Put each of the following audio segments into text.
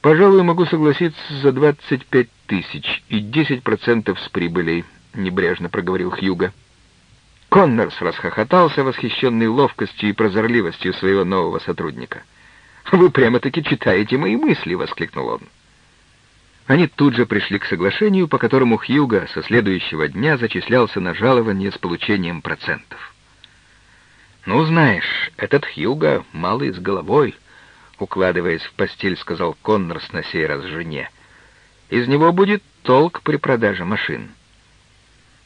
«Пожалуй, могу согласиться за двадцать пять тысяч и десять процентов с прибылей», — небрежно проговорил Хьюга. Коннорс расхохотался, восхищенный ловкостью и прозорливостью своего нового сотрудника. «Вы прямо-таки читаете мои мысли!» — воскликнул он. Они тут же пришли к соглашению, по которому Хьюга со следующего дня зачислялся на жалование с получением процентов. «Ну, знаешь, этот Хьюга малый с головой», — укладываясь в постель, сказал Коннорс на сей раз жене. «Из него будет толк при продаже машин».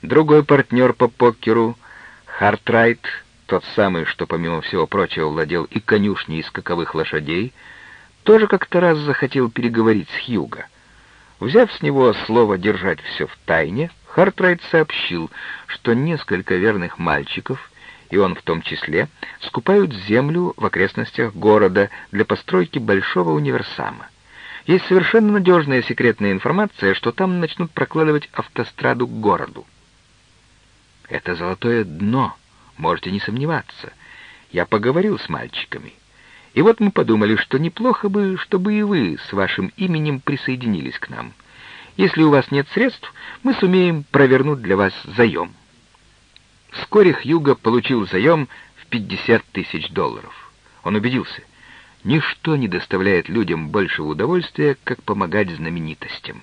Другой партнер по покеру, Хартрайт, тот самый, что, помимо всего прочего, владел и конюшней из скаковых лошадей, тоже как-то раз захотел переговорить с Хьюго. Взяв с него слово держать все в тайне, Хартрайт сообщил, что несколько верных мальчиков и он в том числе, скупают землю в окрестностях города для постройки большого универсама. Есть совершенно надежная секретная информация, что там начнут прокладывать автостраду к городу. Это золотое дно, можете не сомневаться. Я поговорил с мальчиками. И вот мы подумали, что неплохо бы, чтобы и вы с вашим именем присоединились к нам. Если у вас нет средств, мы сумеем провернуть для вас заем. Вскоре Хьюго получил заем в 50 тысяч долларов. Он убедился, ничто не доставляет людям большего удовольствия, как помогать знаменитостям.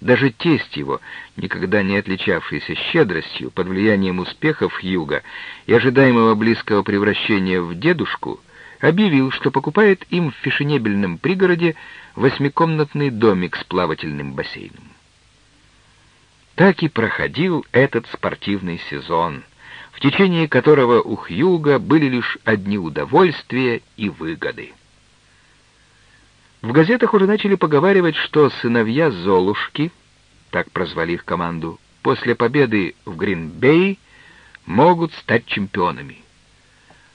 Даже тесть его, никогда не отличавшийся щедростью под влиянием успехов Хьюга и ожидаемого близкого превращения в дедушку, объявил, что покупает им в фешенебельном пригороде восьмикомнатный домик с плавательным бассейном. Так и проходил этот спортивный сезон — в течение которого у Хьюга были лишь одни удовольствия и выгоды. В газетах уже начали поговаривать, что сыновья Золушки, так прозвали их команду, после победы в Гринбей могут стать чемпионами.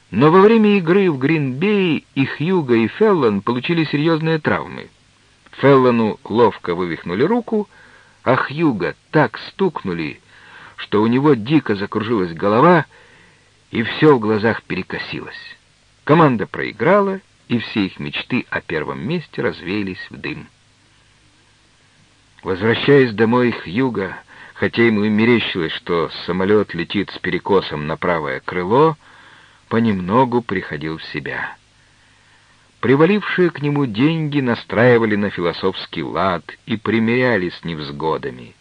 Но во время игры в Гринбей и Хьюга, и Феллон получили серьезные травмы. Феллону ловко вывихнули руку, а Хьюга так стукнули, что у него дико закружилась голова, и все в глазах перекосилось. Команда проиграла, и все их мечты о первом месте развеялись в дым. Возвращаясь домой Хьюга, хотя ему и мерещилось, что самолет летит с перекосом на правое крыло, понемногу приходил в себя. Привалившие к нему деньги настраивали на философский лад и примиряли с невзгодами —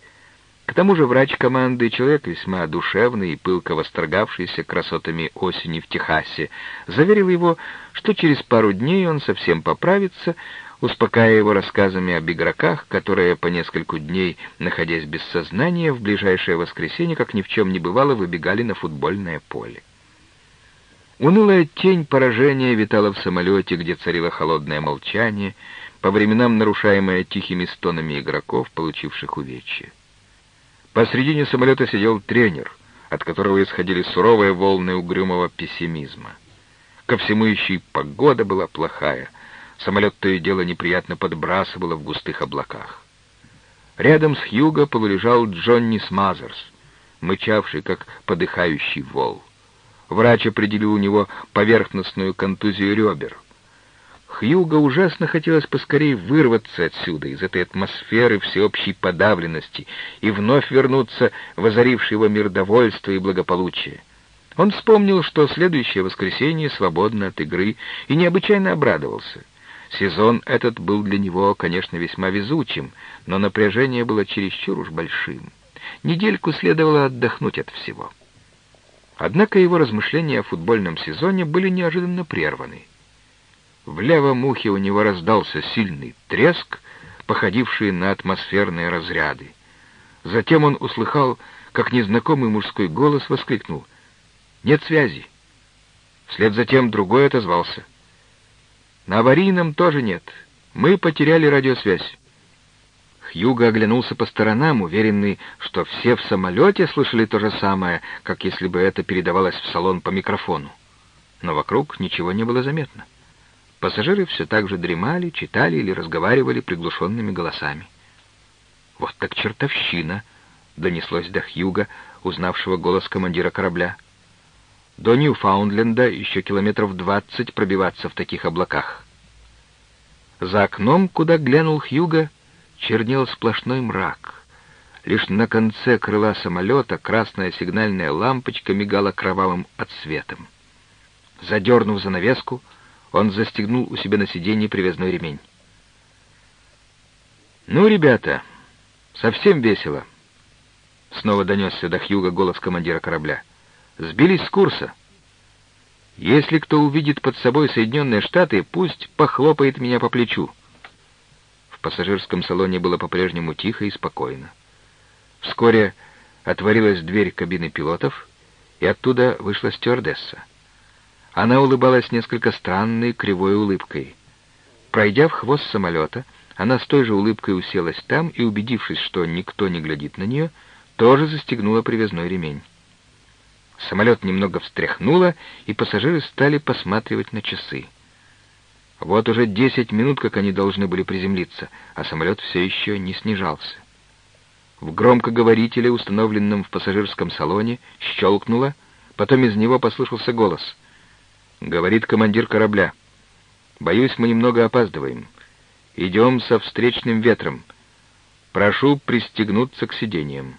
к тому же врач команды, человек весьма душевный и пылко восторгавшийся красотами осени в Техасе, заверил его, что через пару дней он совсем поправится, успокаивая его рассказами об игроках, которые по нескольку дней, находясь без сознания, в ближайшее воскресенье, как ни в чем не бывало, выбегали на футбольное поле. Унылая тень поражения витала в самолете, где царило холодное молчание, по временам нарушаемое тихими стонами игроков, получивших увечья. Посредине самолета сидел тренер, от которого исходили суровые волны угрюмого пессимизма. Ко всему еще и погода была плохая. Самолет то и дело неприятно подбрасывало в густых облаках. Рядом с Хьюго полулежал Джонни Смазерс, мычавший, как подыхающий вол. Врач определил у него поверхностную контузию ребер — Хьюго ужасно хотелось поскорее вырваться отсюда, из этой атмосферы всеобщей подавленности, и вновь вернуться в озаривший его мир довольства и благополучия. Он вспомнил, что следующее воскресенье свободно от игры, и необычайно обрадовался. Сезон этот был для него, конечно, весьма везучим, но напряжение было чересчур уж большим. Недельку следовало отдохнуть от всего. Однако его размышления о футбольном сезоне были неожиданно прерваны. В левом ухе у него раздался сильный треск, походивший на атмосферные разряды. Затем он услыхал, как незнакомый мужской голос воскликнул «Нет связи!» Вслед за тем другой отозвался «На аварийном тоже нет. Мы потеряли радиосвязь». Хьюго оглянулся по сторонам, уверенный, что все в самолете слышали то же самое, как если бы это передавалось в салон по микрофону. Но вокруг ничего не было заметно. Пассажиры все так же дремали, читали или разговаривали приглушенными голосами. «Вот так чертовщина!» — донеслось до Хьюга, узнавшего голос командира корабля. «До Ньюфаундленда еще километров двадцать пробиваться в таких облаках». За окном, куда глянул Хьюга, чернел сплошной мрак. Лишь на конце крыла самолета красная сигнальная лампочка мигала кровавым отсветом. Задернув занавеску, он застегнул у себя на сиденье привязной ремень. «Ну, ребята, совсем весело!» Снова донесся до Хьюга голос командира корабля. «Сбились с курса. Если кто увидит под собой Соединенные Штаты, пусть похлопает меня по плечу». В пассажирском салоне было по-прежнему тихо и спокойно. Вскоре отворилась дверь кабины пилотов, и оттуда вышла стюардесса. Она улыбалась несколько странной, кривой улыбкой. Пройдя в хвост самолета, она с той же улыбкой уселась там и, убедившись, что никто не глядит на нее, тоже застегнула привязной ремень. Самолет немного встряхнуло, и пассажиры стали посматривать на часы. Вот уже десять минут, как они должны были приземлиться, а самолет все еще не снижался. В громкоговорителе, установленном в пассажирском салоне, щелкнуло, потом из него послышался голос. Говорит командир корабля. «Боюсь, мы немного опаздываем. Идем со встречным ветром. Прошу пристегнуться к сиденьям».